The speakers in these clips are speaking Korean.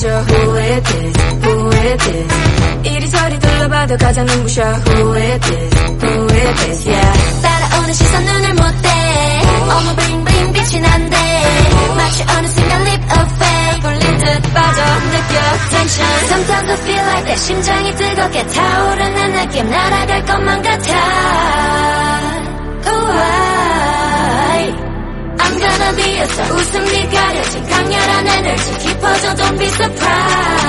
this? Who is this? 이리저리 둘러봐도 가장 눈부셔 Who is this? Who is this? Yeah 따라오는 시선 눈을 못대 어머 bling 빛이 난대 마치 어느 순간 leap faith 불린 듯 빠져 느껴 tension Sometimes I feel like 내 심장이 뜨겁게 타오르는 느낌 날아갈 것만 같아 I, Star 웃음이 가려진 강렬한 에너지 깊어져 Don't be surprised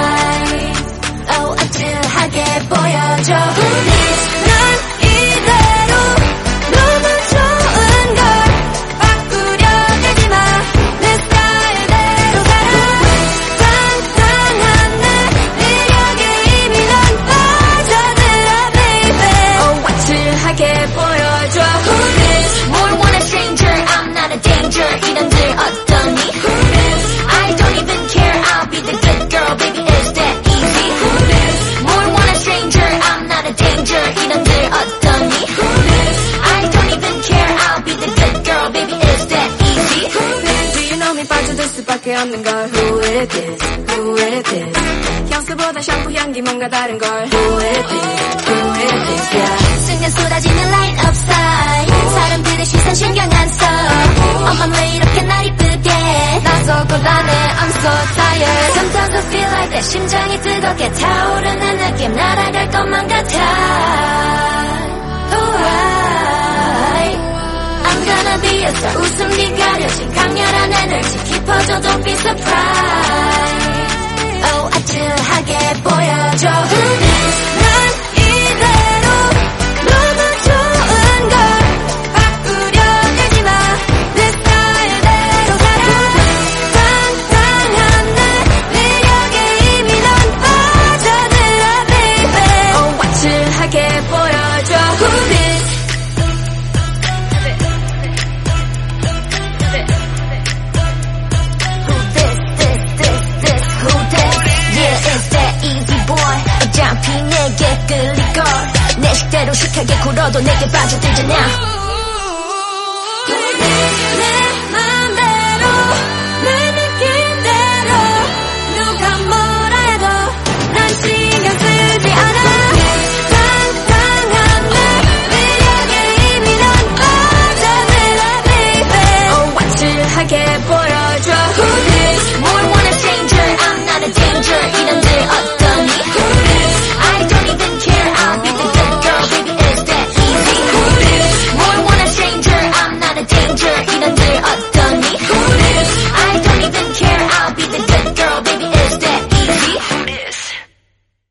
수밖에 없는 걸 Who is this? Who is this? 향수보다 샴푸 향기 뭔가 다른 걸 Who is this? Who is this? Yeah 순간 쏟아지는 light up style 사람들의 시선 신경 안써 엄마 왜 이렇게 날 이쁘게 나서 곤란해 I'm so tired Sometimes I feel like 내 심장이 뜨겁게 타오르는 느낌 날아갈 것만 같아 Ooh, I, I'm gonna be a star 강렬한 에너지 깊어져 Don't be surprised 내 식대로 식하게 굴어도 내게 빠져들잖아. 내 맘대